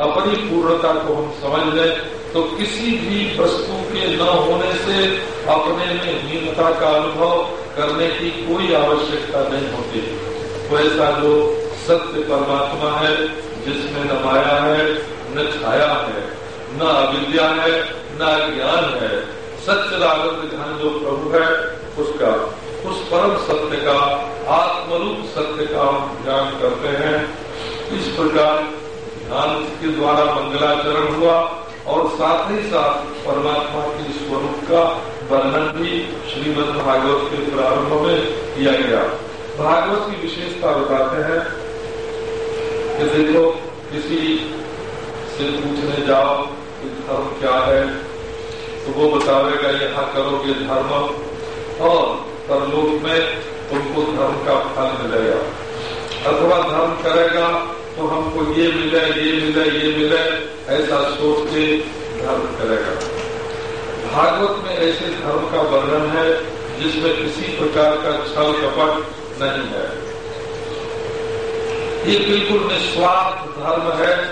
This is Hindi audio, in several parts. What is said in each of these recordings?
अपनी पूर्णता को हम समझ लें तो किसी भी वस्तु के न होने से अपने में हीनता का अनुभव करने की कोई आवश्यकता नहीं होती। तो ऐसा जो सत्य परमात्मा है, जिसमें न माया है, न छाया है, न अविद्या है, न ज्ञान है सच्चिदानंद ध्यान जो प्रभु है, उसका, उस परम सत्य का, आत्मरूप सत्य का हम ज्ञान करते हैं। इस प्रकार ध्यान के द्वारा मंगलाचरण हुआ और साथ ही साथ परमात्मा के स्वरूप का वर्णन भी श्रीमद भागवत के प्रारंभ में किया गया। भागवत की विशेषता बताते हैं कि देखो, किसी से पूछने जाओ कि धर्म क्या है तो वो बतावेगा यहाँ करोगे धर्म। और परलोक में तुमको धर्म का फल मिलेगा। अथवा धर्म करेगा तो हमको ये मिले ये मिले ये मिले ऐसा सोच के धर्म करेगा। भागवत में ऐसे धर्म का वर्णन है, जिसमें किसी प्रकार का छल कपट नहीं है। ये बिल्कुल निस्वार्थ धर्म है।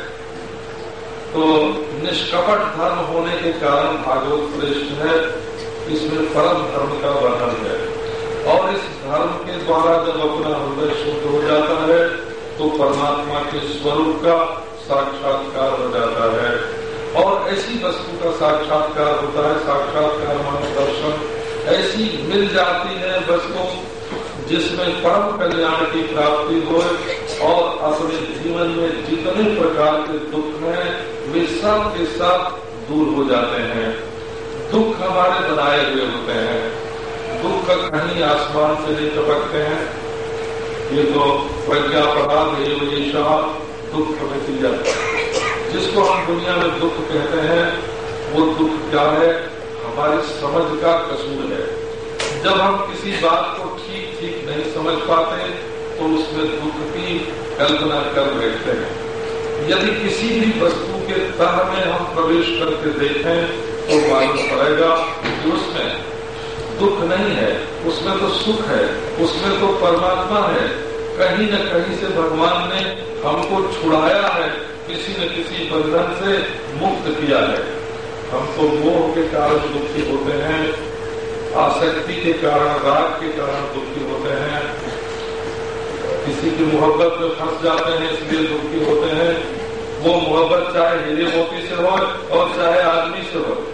तो निष्कपट धर्म होने के कारण भागवत श्रेष्ठ है। इसमें परम धर्म का वर्णन है। और इस धर्म के द्वारा जब अपना हृदय शुद्ध हो जाता है तो परमात्मा के स्वरूप का साक्षात्कार हो जाता है। और ऐसी वस्तु का साक्षात्कार होता है, साक्षात्कार दर्शन। ऐसी मिल जाती है वस्तु जिसमें परम कल्याण की प्राप्ति हो और अपने जीवन में जितने प्रकार के दुख हैं, वे सब के सब दूर हो जाते हैं। दुख हमारे बनाए हुए होते हैं। दुख कहीं आसमान से नहीं टपकते हैं। ये तो प्रज्ञा प्रभाव ये दुख नतीजा जिसको हम दुनिया में दुख कहते हैं, वो दुख क्या है? हमारी समझ का कसूर है। जब हम किसी बात को ठीक ठीक नहीं समझ पाते तो उसमें दुख की कल्पना कर बैठते हैं। यदि किसी भी वस्तु के तह में हम प्रवेश करके देखें तो मालूम पड़ेगा कि उसमें दुख नहीं है, उसमें तो सुख है, उसमें तो परमात्मा है। कहीं न कहीं से भगवान ने हमको छुड़ाया है, किसी न किसी बंधन से मुक्त किया है। हम तो मोह के कारण दुखी होते हैं, आसक्ति के कारण, राग के कारण दुखी होते हैं। किसी की मोहब्बत में फंस जाते हैं, इसलिए दुखी होते हैं। वो मोहब्बत चाहे हीरे मोती से हो और चाहे आदमी से हो।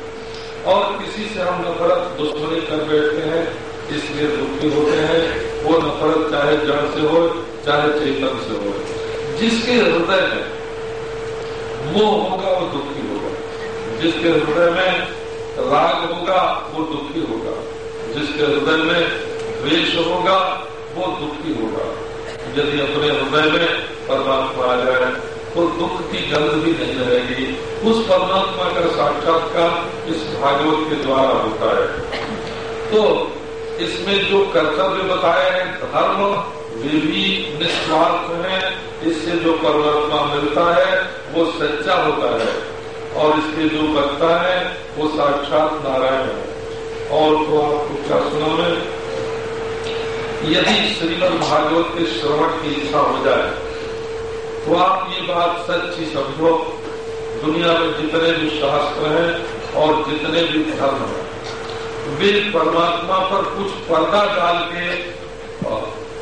और किसी से हम नफरत, दुश्मनी कर बैठते हैं, इसलिए दुखी होते हैं। वो नफरत चाहे जड़ से हो, चाहे चेतन से हो। जिसके हृदय में मोह होगा, वो दुखी होगा। जिसके हृदय में राग होगा, वो दुखी होगा। जिसके हृदय में द्वेष होगा, वो दुखी होगा। यदि अपने हृदय में परमात्मा आ जाए तो दुख की गंध भी नहीं रहेगी। उस परमात्मा का साक्षात्कार इस भागवत के द्वारा होता है। तो इसमें जो कर्तव्य बताए हैं, धर्म, वे भी निस्वार्थ है। इससे जो परमात्मा मिलता है, वो सच्चा होता है। और इसके जो करता है, वो साक्षात नारायण है। और तो आपको क्या सुना में यदि श्रीमद भागवत के श्रवण की इच्छा हो जाए तो आप ये बात सच्ची समझो। दुनिया में जितने भी शास्त्र हैं और जितने भी धर्म हैं वे परमात्मा पर कुछ पर्दा डाल के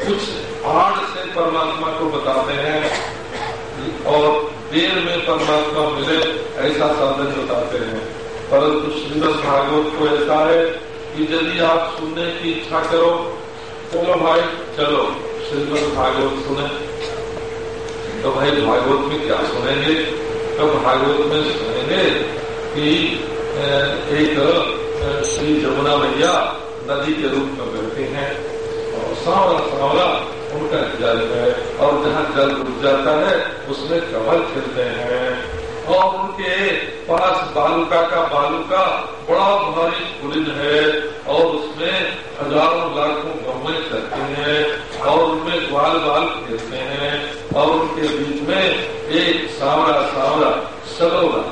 कुछ आड़ से परमात्मा को बताते हैं और देर में परमात्मा मिले ऐसा साधन बताते हैं। परंतु श्रीमद भागवत को ऐसा है कि यदि आप सुनने की इच्छा करो, चलो भाई, चलो, श्रीमद भागवत सुने। तो भाई, भागवत में क्या सुनेंगे? तो भागवत में सुनेंगे कि एक श्री जमुना मैया नदी के रूप में बहती हैं और सांवला सांवला उनका जल है और जहाँ जल रुक जाता है, उसमें कमल खिलते हैं। और उनके पास बालुका का बालुका बड़ा भारी पुलिन है और उसमें हज़ारों लाखों गमे चलते हैं और उनमें ग्वाल बाल खेलते हैं और उनके बीच में एक सावरा सावरा सलोरा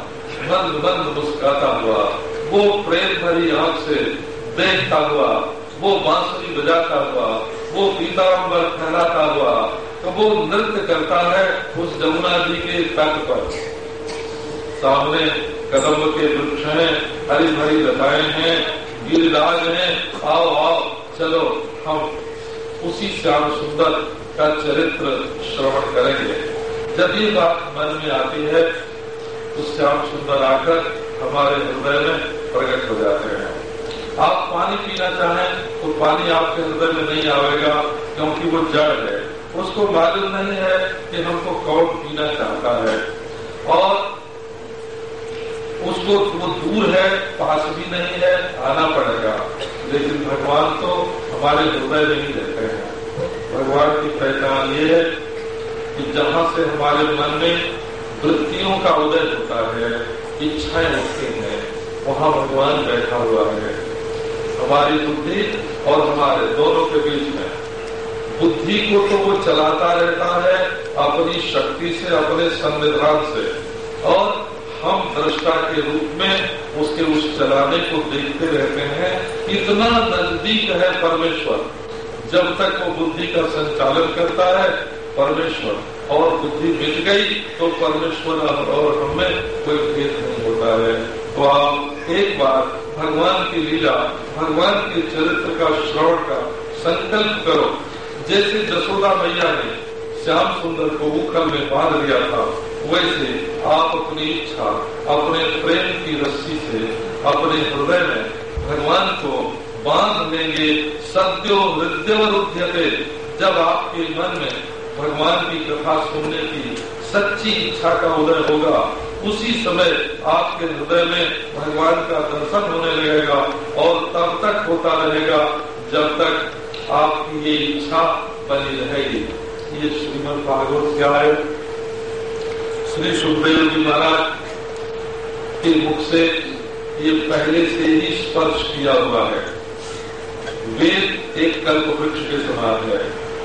मंद मंद मुस्काता हुआ वो प्रेम भरी आँख से देखता हुआ, वो बांसुरी बजाता हुआ, वो पीताम्बर फैलाता हुआ तो वो नृत्य करता है उस जमुना जी के तट पर। सामने कदम के वृक्ष हैं हरी भरी लताएँ हैं, गिरिराज हैं, आओ आओ, चलो, हम उसी श्याम सुंदर का चरित्र श्रवण करेंगे। जब ये बात मन में आती है तो श्याम सुंदर आकर हमारे हृदय में प्रकट हो जाते हैं। आप पानी पीना चाहें तो पानी आपके हृदय में नहीं आवेगा, क्योंकि वो जड़ है। उसको मालूम नहीं है कि हमको कौन पीना चाहता है। और उसको वो दूर है, पास भी नहीं है, आना पड़ेगा। लेकिन भगवान तो हमारे हृदय में ही रहते हैं। भगवान की पहचान ये है कि जहाँ से हमारे मन में वृत्तियों का उदय होता है, इच्छाएँ उठती हैं। वहाँ भगवान बैठा हुआ है। हमारी बुद्धि और हमारे दोनों के बीच में। बुद्धि को तो वो चलाता रहता है अपनी शक्ति से, अपने संविधान से। और हम दृष्टा के रूप में उसके उस चलाने को देखते रहते हैं। इतना नज़दीक है परमेश्वर। जब तक वो बुद्धि का संचालन करता है, परमेश्वर और बुद्धि मिल गई तो परमेश्वर और हमें कोई भेद नहीं होता है। तो आप एक बार भगवान की लीला, भगवान के चरित्र का श्रवण का संकल्प करो। जैसे जसोदा मैया ने श्याम सुंदर को उखल में बाँध लिया था, वैसे आप अपनी इच्छा, अपने प्रेम की रस्सी से, अपने हृदय में भगवान को बाँध लेंगे सद्यो हृदय जब आपके मन में भगवान की कथा सुनने की सच्ची इच्छा का उदय होगा उसी समय आपके हृदय में भगवान का दर्शन होने लगेगा और तब तक होता रहेगा जब तक आपकी ये इच्छा बनी रहेगी। ये श्रीमद भागवत क्या है श्री सुखदेव जी महाराज के मुख से ये पहले से ही स्पर्श किया हुआ है। वेद एक कल्प वृक्ष के समान है।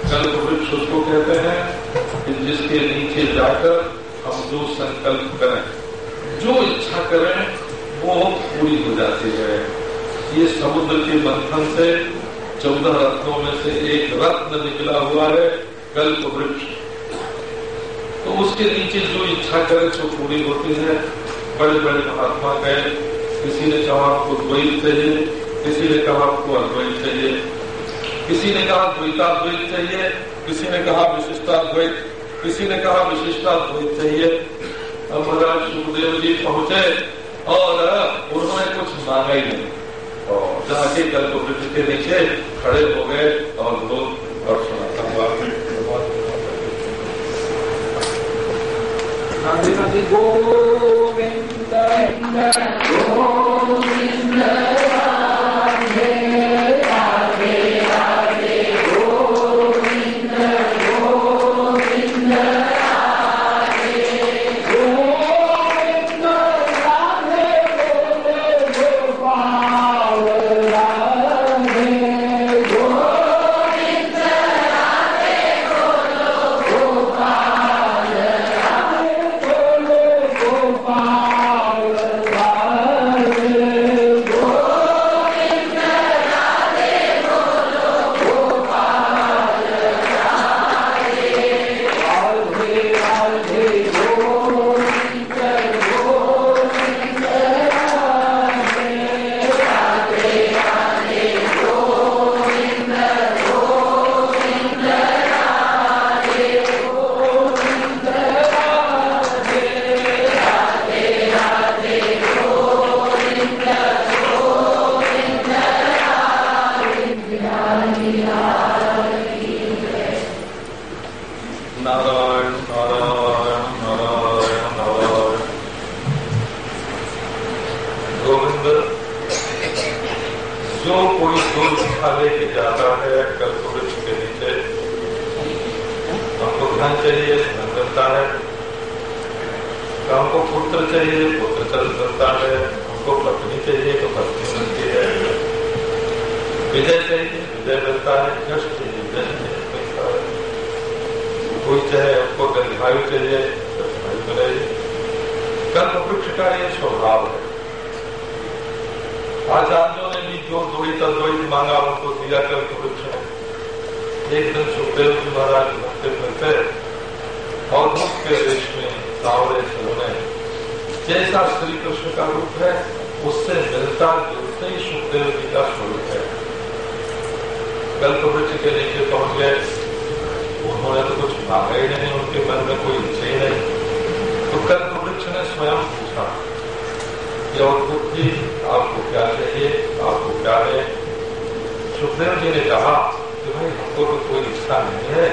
कल्प वृक्ष उसको कहते हैं कि जिसके नीचे जाकर हम जो संकल्प करें, जो इच्छा करें, वो पूरी हो जाती है। ये समुद्र के मंथन से, चौदह रत्नों में से एक रत्न निकला हुआ है, कल्प वृक्ष। तो उसके नीचे जो इच्छा करे तो पूरी होती है। बड़े बड़े महात्मा गए। किसी ने कहा, आपको द्वैत चाहिए। किसी ने कहा, आपको अद्वैत चाहिए। किसी ने कहा, द्वैताद्वैत चाहिए। किसी ने कहा, विशिष्टाद्वैत। किसी ने कहा, विशिष्टा द्वैत चाहिए। अब महाराज सुखदेव जी पहुँचे और, उन्होंने कुछ मांगा ही नहीं। और जाके कल को वृक्ष के नीचे खड़े हो गए और लोग और सुना गोविंद गोविंद। उठा की जाता है, कल पुरुष के नीचे। हमको धन चाहिए धन चलता है। हमको पुत्र चाहिए, पुत्र चल मिलता है। हमको पत्नी चाहिए तो पत्नी मिलती है। विजय चाहिए, विजय मिलता है। यश चाहिए यश मिलता है। कोई चाहे हमको गंधवायु चाहिए गंधवायु मिलेगी कर्म वृक्ष का ये स्वभाव है। आचार जो द्वैत अद्वैत मांगा उनको दिया करके बैठे एक दिन सुखदेव जी महाराज भक्ति करते, और अवधूत के देश में सावरे सोने जैसा श्री कृष्ण का रूप है, उससे मिलता जुलते ही सुखदेव जी का स्वरूप है। कल तो वृक्ष के नीचे पहुँच गए। उन्होंने तो कुछ मांगा ही नहीं, उनके मन में कोई इच्छा ही नहीं। तो कल्पवृक्ष तो ने स्वयं पूछा कि अवधूत जी आपको क्या चाहिए? आप है सुखदेव जी ने कहा कि भाई हमको तो कोई इच्छा नहीं है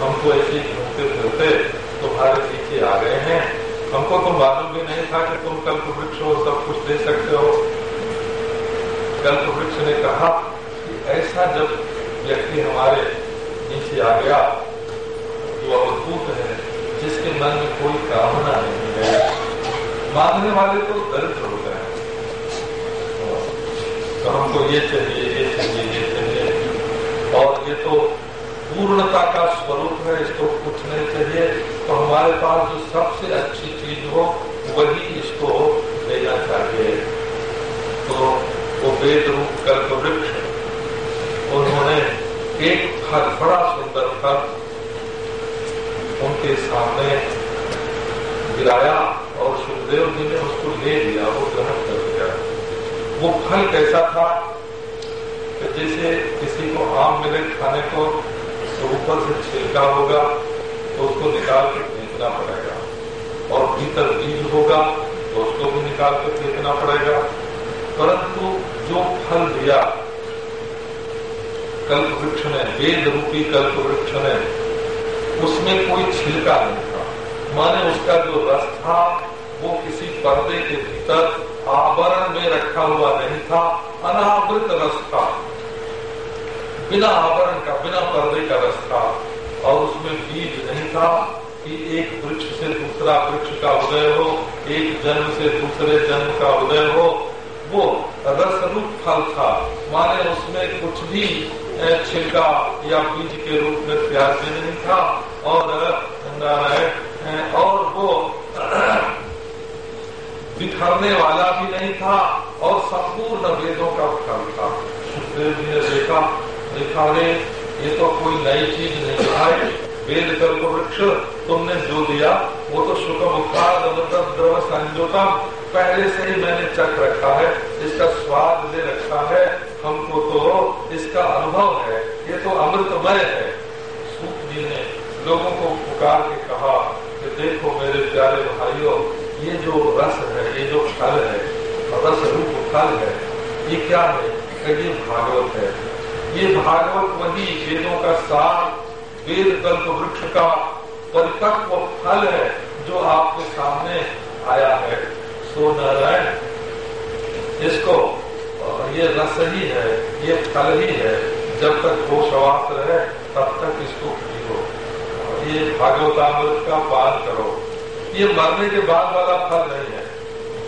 हम तो ऐसे घूमते फिरते तुम्हारे पीछे आ गए हैं हमको तो मालूम भी नहीं था कि तुम कल्प वृक्ष हो सब कुछ दे सकते हो कल्प वृक्ष ने कहा कि ऐसा जब व्यक्ति हमारे नीचे आ गया जो अवधूत है जिसके मन में कोई कामना नहीं है मांगने वाले तो दरिद्र तो हमको ये चाहिए ये चाहिए ये चाहिए। और ये तो पूर्णता का स्वरूप है, इसको कुछ नहीं चाहिए। तो हमारे पास जो सबसे अच्छी चीज़ हो, वही इसको लेना चाहिए। तो वो वेद रूप कल्प वृक्ष उन्होंने एक फल बड़ा सुंदर फल उनके सामने गिराया और सुखदेव जी ने उसको ले लिया, वो ग्रहण कर वो फल कैसा था? कि जैसे किसी को आम मिले खाने को तो ऊपर से छिलका होगा तो उसको निकाल के फेंकना पड़ेगा। और भीतर बीज होगा तो उसको भी निकाल के फेंकना पड़ेगा। परंतु जो फल दिया कल्प वृक्ष ने, वेद रूपी कल्प वृक्ष ने, उसमें कोई छिलका नहीं था। माने उसका जो रस था, वो किसी पर्दे के भीतर आवरण में रखा हुआ नहीं था, अनावृत रस था बिना आवरण का, बिना पर्दे का रास्ता और उसमें बीज नहीं था कि एक वृक्ष से दूसरा वृक्ष का उदय हो, एक जन्म से दूसरे जन्म का उदय हो। वो रस रूप फल था। माने उसमें कुछ भी छिलका या बीज के रूप में प्यार भी नहीं था। और और वो बिखरने वाला भी नहीं था और संपूर्ण वेदों का फल था। सुखदेव जी ने देखा देखा रे ये तो कोई नई चीज़ नहीं है। वेद कल्प वृक्ष तुमने जो दिया, वो तो सुखम उत्पाद पहले से ही मैंने चक रखा है, इसका स्वाद ले रखा है। हमको तो इसका अनुभव है। ये तो अमृतमय है। सुख जी ने लोगों को पुकार के कहा कि, देखो मेरे प्यारे भाइयों, ये जो रस रस रूप फल है। ये क्या है? ये भागवत है। ये भागवत वही वेदों का सार, वेद कल्प वृक्ष का परिपक्व फल है जो आपके सामने आया है। सो नारायण, इसको ये रस ही है, ये फल ही है। जब तक वो शवास्त्र है तब तक इसको पियो। ये भागवतामृत का पान करो। ये मरने के बाद वाला फल नहीं है।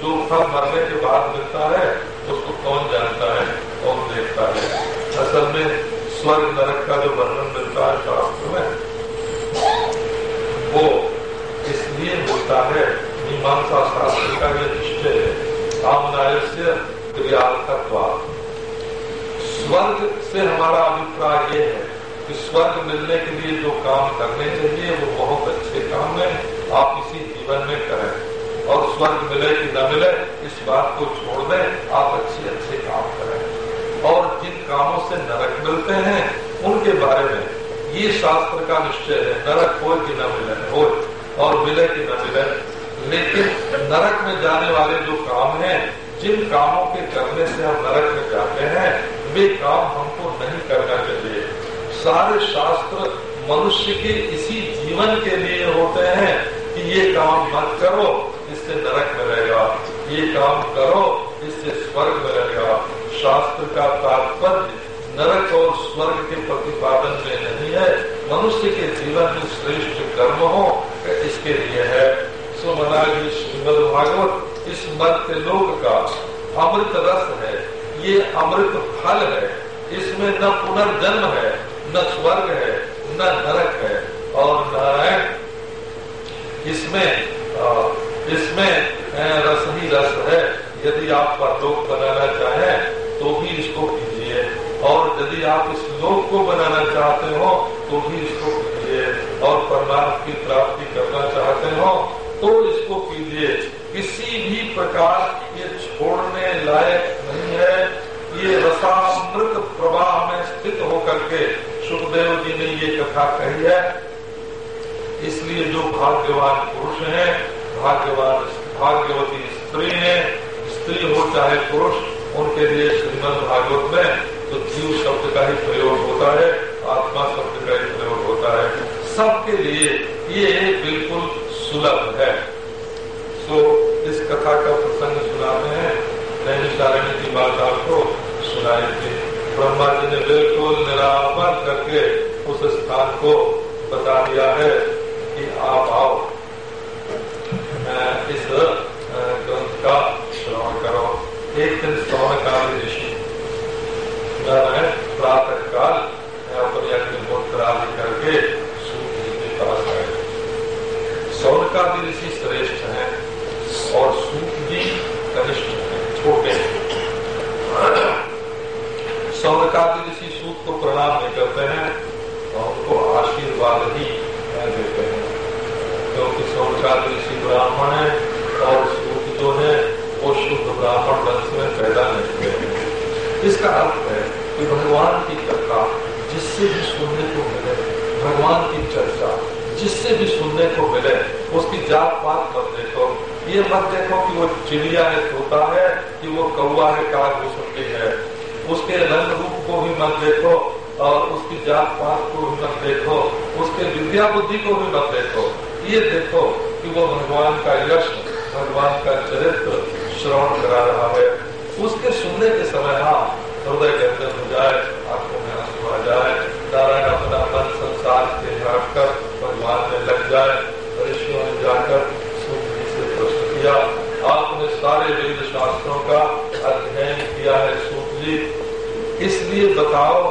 जो फल मरने के बाद मिलता है, उसको कौन जानता है? कौन देखता है? असल में स्वर्ग नरक का जो वर्णन मिलता है शास्त्र में, वो इसलिए होता है, मीमांसा शास्त्र का यह निश्चय है क्रियार्थत्व स्वर्ग से हमारा अभिप्राय ये है कि स्वर्ग मिलने के लिए जो काम करने चाहिए, वो बहुत अच्छे काम है, आप इसी जीवन में करें। और स्वर्ग मिले कि न मिले, इस बात को छोड़ दें, आप अच्छे अच्छे काम करें। और जिन कामों से नरक मिलते हैं, उनके बारे में ये शास्त्र का निश्चय है, नरक हो कि न मिले हो और मिले कि न मिले। लेकिन नरक में जाने वाले जो काम हैं, जिन कामों के करने से हम नरक में जाते हैं, वे काम हमको नहीं करना चाहिए। सारे शास्त्र मनुष्य के इसी जीवन के लिए होते हैं कि ये काम मत करो नरक मिलेगा ये काम करो, इससे स्वर्ग मिलेगा शास्त्र का तात्पर्य, नरक और स्वर्ग के प्रतिपादन में नहीं है। मनुष्य के जीवन में श्रेष्ठ कर्म हो इसके लिए है। सो महाराज श्रीमद भागवत, इस मध्य लोक का अमृत रस है। ये अमृत फल है। इसमें न पुनर्जन्म है, न स्वर्ग है, न नरक है। और नारायण, इसमें इसमें रस ही रस है। यदि आप परलोक बनाना चाहें तो भी इसको कीजिए। और यदि आप इस लोक को बनाना चाहते हो तो भी इसको कीजिए। और परमात्मा की प्राप्ति करना चाहते हो तो इसको कीजिए। किसी भी प्रकार ये छोड़ने लायक नहीं है। ये रसामृत प्रवाह में स्थित होकर के सुखदेव जी ने ये कथा कही है। इसलिए जो भाग्यवान पुरुष हैं भाग्यवान, भाग्यवती स्त्री है। स्त्री हो चाहे पुरुष, उनके लिए श्रीमद भागवत में तो जीव शब्द का ही प्रयोग होता है, आत्मा शब्द का ही प्रयोग होता है। सबके लिए ये बिल्कुल सुलभ है। सो इस कथा का प्रसंग सुनाते हैं। नैमिषारण्य की बात आपको सुनाई थी। ब्रह्मा जी ने बिल्कुल निरावर करके उस स्थान को बता दिया है कि आप आओ इस ग्रंथ का श्रवण करो एक दिन श्रवण का ऋषि प्रातः काल अपने अग्निहोत्र आदि करके सूर्य जी के पास आए सौनकादि ऋषि श्रेष्ठ है और सूर्य जी कनिष्ठ है छोटे सौनकादि ऋषि सूत को प्रणाम नहीं करते हैं और उनको आशीर्वाद ही देते हैं। क्योंकि सौनकादि ऋषि ब्राह्मण है और सूत जो है, वो शुद्ध ब्राह्मण वंश में पैदा नहीं हुए इसका अर्थ है कि भगवान की कथा, जिससे भी सुनने को मिले, भगवान की चर्चा, जिससे भी सुनने को मिले, उसकी जात पात मत देखो। ये मत देखो कि वो चिड़िया है, तोता है, कि वो कौआ है काग सकती है। उसके रंग रूप को भी मत देखो। और उसकी जात पात को भी मत देखो, उसके विद्या बुद्धि को भी मत देखो। ये देखो कि वो भगवान का यश, भगवान का चरित्र श्रवण करा रहा है। उसके सुनने के समय हाँ हृदय के अंदर हो जाए, आँखों में आँसू आ जाए, नारायण अपना मन संसार से हट कर भगवान में लग जाए, ऋषियों ने जाकर सूर्य से प्रश्न किया। आपने सारे वेद शास्त्रों का अध्ययन किया है सूर्य जी इसलिए बताओ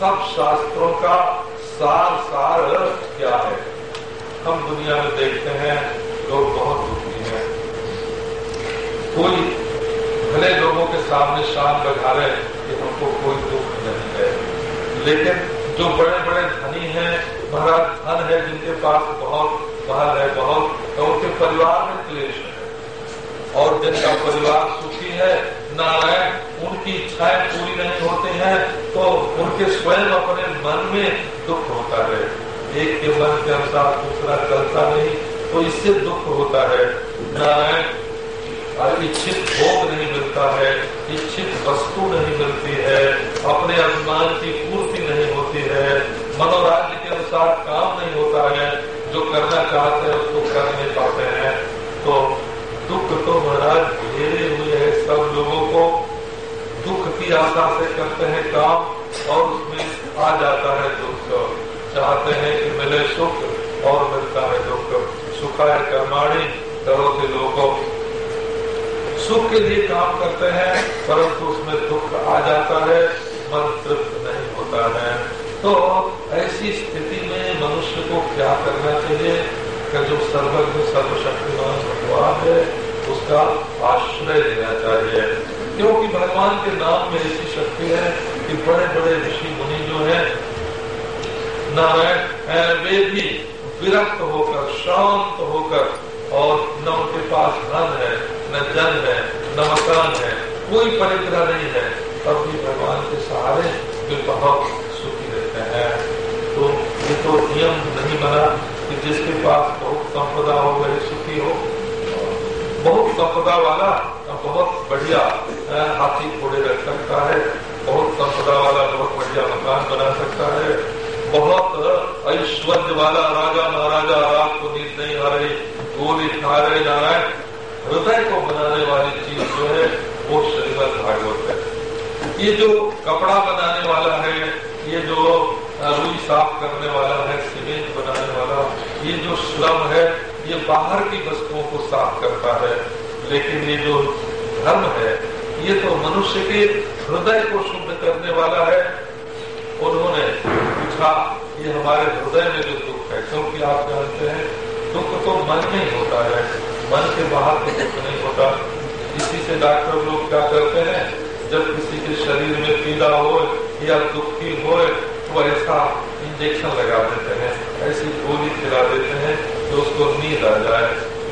सब शास्त्रों का सार सार क्या है? हम दुनिया में देखते हैं, लोग बहुत दुखी हैं। कोई भले लोगों के सामने शान रहे कि हमको कोई दुख नहीं है। लेकिन जो बड़े बड़े धनी हैं, महाराज धन है जिनके पास बहुत महल है, बहुत तो उनके परिवार में क्लेश है। और जिनका परिवार सुखी है, नारायण, उनकी इच्छाएँ पूरी नहीं होती हैं। तो उनके स्वयं अपने मन में दुख होता है। एक के मन के अनुसार दूसरा चलता नहीं तो इससे दुख होता है। नारायण इच्छित भोग नहीं मिलता है, इच्छित वस्तु नहीं मिलती है, अपने अभिमान की पूर्ति नहीं होती है, मनोराज्य के अनुसार काम नहीं होता है, जो करना चाहते हैं उसको कर नहीं पाते हैं तो दुख तो महाराज घेरे हुए है सब लोगों को आशा से करते हैं काम और उसमें आ जाता है दुख। चाहते हैं कि मिले सुख और मिलता है दुख। सुखाय कर्माणी करो के लोगों। सुख के लिए काम करते हैं, परंतु उसमें दुख आ जाता है, मन तृप्त नहीं होता है। तो ऐसी स्थिति में मनुष्य को क्या करना चाहिए? कि जो सर्वज्ञ, सर्वशक्तिमान भगवान है, उसका आश्रय लेना चाहिए। क्योंकि भगवान के नाम में ऐसी शक्ति है कि बड़े बड़े ऋषि मुनि जो है, नारायण वे भी विरक्त होकर, शांत होकर, और न उनके पास धन है, न जन है, न मकान है, कोई परिग्रह नहीं है, तब भी भगवान के सहारे वे बहुत सुखी रहते हैं। तो ये तो नियम नहीं बना कि जिसके पास बहुत संपदा हो, वही सुखी हो। बहुत संपदा वाला बहुत बढ़िया हाथी घोड़े रख सकता है, बहुत संपदा वाला बहुत बढ़िया मकान बना सकता है। बहुत ऐश्वर्य वाला राजा महाराजा, रात को नींद नहीं आ रही गोली खा रहे नारायण। हृदय को बनाने वाली चीज़ जो है, वो श्रीमद भागवत है। ये जो कपड़ा बनाने वाला है, ये जो रुई साफ़ करने वाला है, सीमेंट बनाने वाला, ये जो श्रम है, ये बाहर की वस्तुओं को साफ़ करता है। लेकिन ये जो धर्म है ये तो मनुष्य के हृदय को शुद्ध करने वाला है। उन्होंने पूछा, ये हमारे हृदय में जो दुख है, क्योंकि आप जानते हैं, दुख तो मन में ही होता है। मन के बाहर तो दुख नहीं होता। इसी से डॉक्टर लोग क्या करते हैं? जब किसी के शरीर में पीड़ा हो या दुखी हो तो ऐसा इंजेक्शन लगा देते हैं। ऐसी गोली खिला देते हैं तो उसको नींद आ जाए।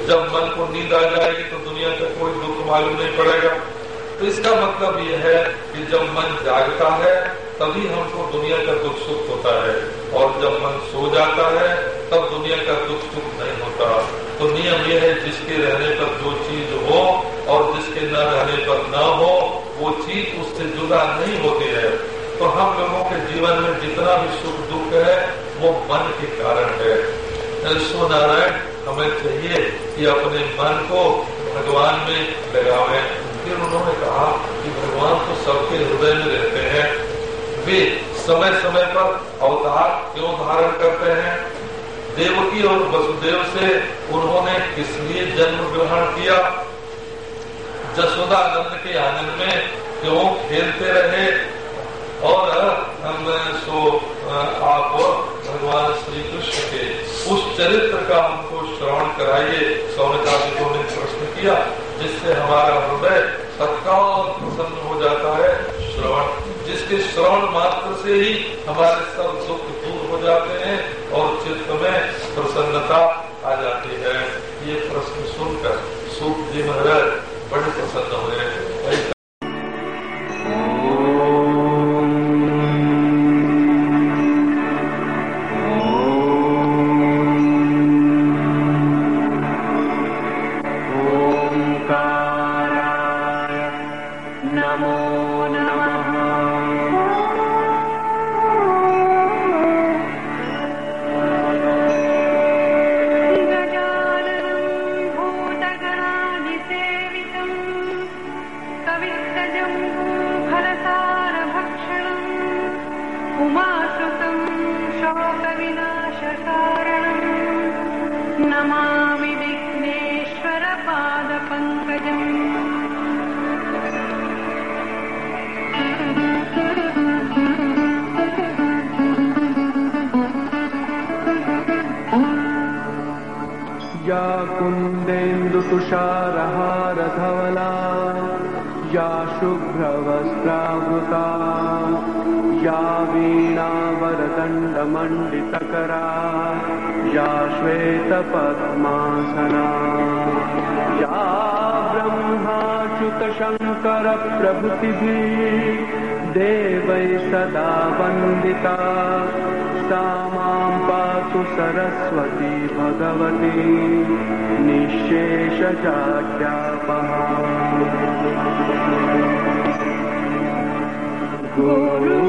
जब मन को नींद आ जाएगी तो दुनिया का कोई दुख दुख मालूम नहीं पड़ेगा। तो इसका मतलब यह है कि जब मन जागता है, तभी हमको दुनिया का दुख सुख होता है। और जब मन सो जाता है, तब दुनिया का दुख सुख नहीं होता। तो नियम यह है, जिसके रहने पर जो चीज़ हो और जिसके न रहने पर न हो, वो चीज़ उससे जुदा नहीं होती है। तो हम लोगों के जीवन में जितना भी सुख दुख है, वो मन के कारण है। सो नारायण हमें चाहिए कि अपने मन को भगवान में लगावे। फिर उन्होंने कहा कि भगवान तो सबके हृदय में रहते हैं। वे समय समय पर अवतार क्यों धारण करते हैं? देवकी और वसुदेव से उन्होंने किस लिए जन्म ग्रहण किया? जसोदा नंद के आनंद में क्यों खेलते रहे? और हम सो आप भगवान श्री कृष्ण के उस चरित्र का हमको श्रवण कराइए। सौनकादिकों ने प्रश्न किया जिससे हमारा हृदय तत्काल प्रसन्न हो जाता है, श्रवण। जिसके श्रवण मात्र से ही हमारे सब सुख दूर हो जाते हैं और चित्त में प्रसन्नता आ जाती है। ये प्रश्न सुनकर सुख जी महाराज देवै सदा वन्दिता। सा मां पातु सरस्वती भगवती। निःशेषजाड्यापहा गुरु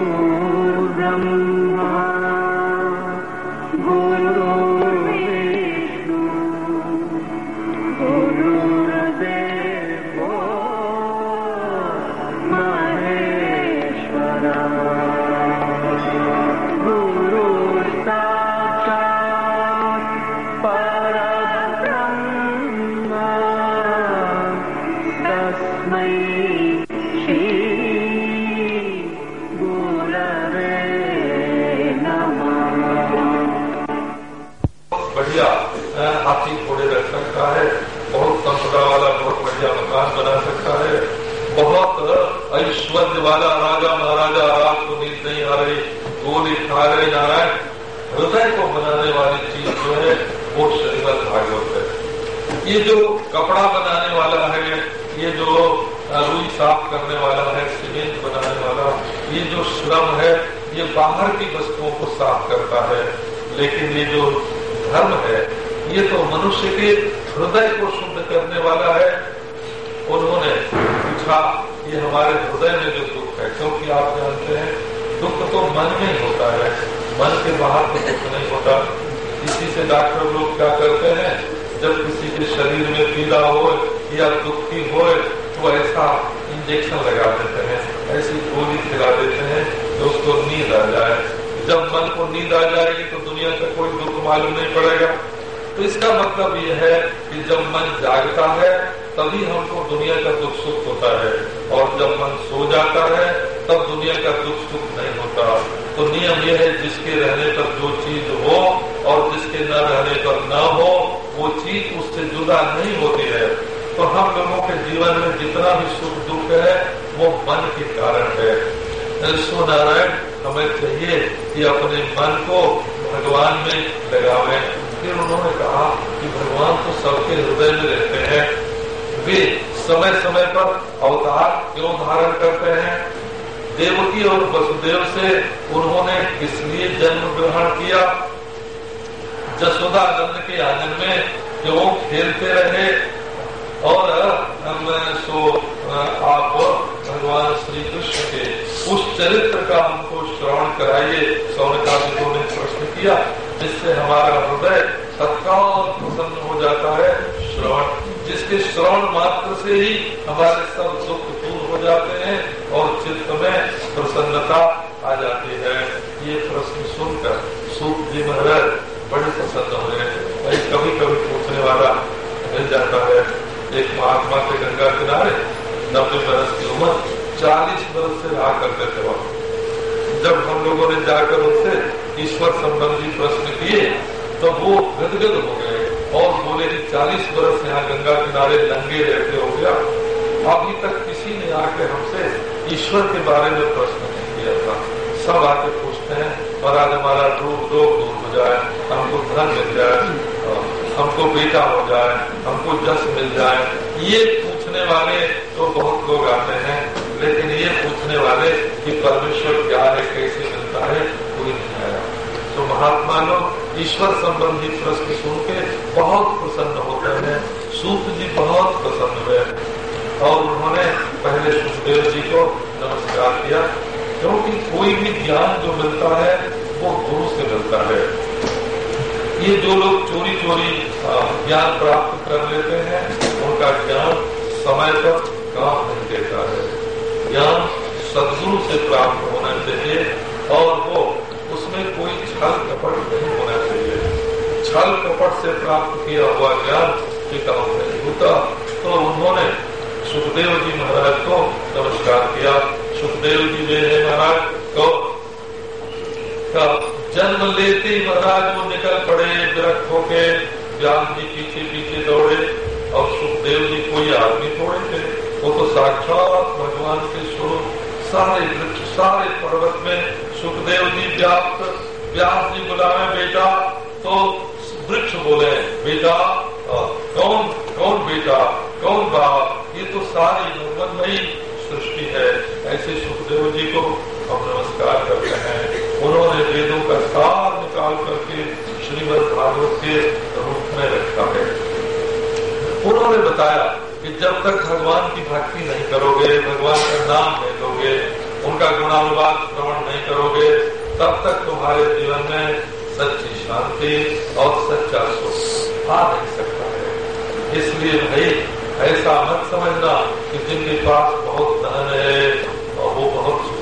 जुदा नहीं होती है तो हम लोगों के जीवन में जितना भी सुख दुख है, वो मन के कारण है। सो नारायण, हमें चाहिए कि अपने मन को भगवान में लगावे। फिर उन्होंने कहा कि भगवान तो सबके हृदय में रहते हैं। वे समय समय पर अवतार क्यों धारण करते हैं? देवकी और वसुदेव से उन्होंने किस लिए जन्म ग्रहण किया? जसोदा नंद के आँगन में क्यों खेलते रहे और सो आप भगवान श्री कृष्ण के उस चरित्र का हमको श्रवण कराइए। सौनकादिकों ने प्रश्न किया, जिससे हमारा हृदय तत्काल प्रसन्न हो जाता है श्रवण, जिसके श्रवण मात्र से ही हमारे सब दुख दूर हो जाते हैं और चित्त में प्रसन्नता आ जाती है। ये प्रश्न सुनकर सुख जी महाराज बड़े प्रसन्न हुए भाई कभी कभी पूछने वाला मिल जाता है, एक महात्मा के गंगा किनारे नब्बे बरस की उम्र, चालीस बरस से रहा करते थे वहाँ। जब हम लोगों ने जाकर उनसे ईश्वर संबंधी प्रश्न किए तो वो गदगद हो गए और बोले कि चालीस बरस यहाँ गंगा किनारे नंगे रहते हो गया। अभी तक किसी ने आके हमसे ईश्वर के बारे में प्रश्न नहीं किया था। सब आके पूछते हैं और आज हमारा रोग रोग दूर हो जाए, हमको धन मिल जाए। हमको बेटा हो जाए, हमको जस मिल जाए। ये पूछने वाले तो बहुत लोग आते हैं, लेकिन ये पूछने वाले कि परमेश्वर क्या है कैसे मिलता है, कोई नहीं आया। तो महात्मा लोग ईश्वर संबंधी प्रश्न सुन के बहुत प्रसन्न होते हैं। सूत जी बहुत प्रसन्न हुए। और उन्होंने पहले सुखदेव जी को नमस्कार किया, क्योंकि कोई भी ज्ञान जो मिलता है, वो गुरु से मिलता है। ये जो लोग चोरी चोरी ज्ञान प्राप्त कर लेते हैं, उनका ज्ञान समय पर काम नहीं देता है। ज्ञान सदगुरु से प्राप्त होना चाहिए और वो उसमें कोई छल कपट नहीं होना चाहिए। छल कपट से प्राप्त किया हुआ ज्ञान टिकाऊ नहीं होता? तो उन्होंने सुखदेव जी महाराज को नमस्कार किया। सुखदेव जी जो है महाराज को जन्म लेते ही महाराज वो निकल पड़े, विरक्त होके व्यास जी पीछे पीछे दौड़े। और सुखदेव जी कोई आदमी थोड़े थे। वो तो साक्षात भगवान के स्वरूप, सारे वृक्ष, सारे पर्वत में सुखदेव जी व्याप्त, व्यास जी बुलावे, बेटा तो वृक्ष बोले, बेटा कौन कौन बेटा, कौन बाप? ये तो सारी भगवतमयी सृष्टि है। ऐसे सुखदेव जी को हम नमस्कार करते हैं। उन्होंने वेदों का सार निकाल करके श्रीमद भागवत के रूप में रखा है। उन्होंने बताया कि जब तक भगवान की भक्ति नहीं करोगे, भगवान का नाम नहीं लोगे, उनका गुणानुवाद श्रवण नहीं करोगे, तब तक तुम्हारे जीवन में सच्ची शांति और सच्चा सुख आ नहीं सकता है। इसलिए भाई, ऐसा मत समझना कि जिनके पास बहुत धन है और वो बहुत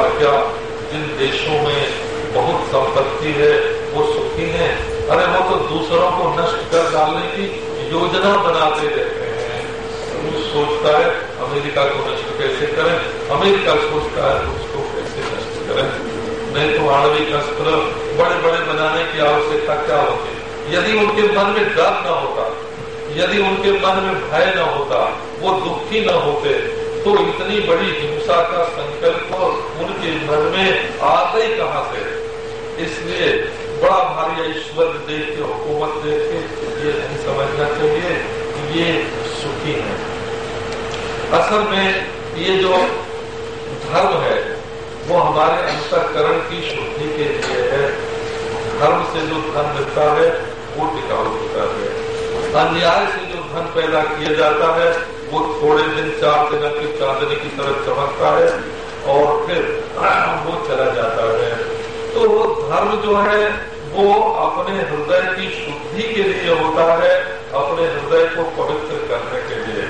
का क्या जिन देशों में बहुत संपत्ति है, वो सुखी है। अरे वो तो दूसरों को नष्ट कर डालने की योजना बनाते रहते हैं। रूस सोचता है, अमेरिका को नष्ट कैसे करें? अमेरिका सोचता है रूस को कैसे नष्ट करें? नहीं तो आणविक अस्त्र बड़े बड़े बनाने की आवश्यकता क्या होती? यदि उनके मन में डर न होता, यदि उनके मन में भय न होता, वो दुखी न होते तो इतनी बड़ी हिंसा का संकल्प उनके मन में आते ही कहा से इसलिए बड़ा भारी ईश्वर देख के, हुकूमत देख के, ये नहीं समझना चाहिए कि ये सुखी है। असल में ये जो धर्म है, वो हमारे अंतकरण की शुद्धि के लिए है। धर्म से जो धन मिलता है, वो टिकाऊ होता है। अन्याय से जो धन पैदा किया जाता है, वो थोड़े दिन, चार दिन की, चांदनी की तरह चमकता है। और फिर वो चला जाता है। तो धर्म जो है, वो अपने हृदय की शुद्धि के लिए होता है, अपने हृदय को पवित्र करने के लिए।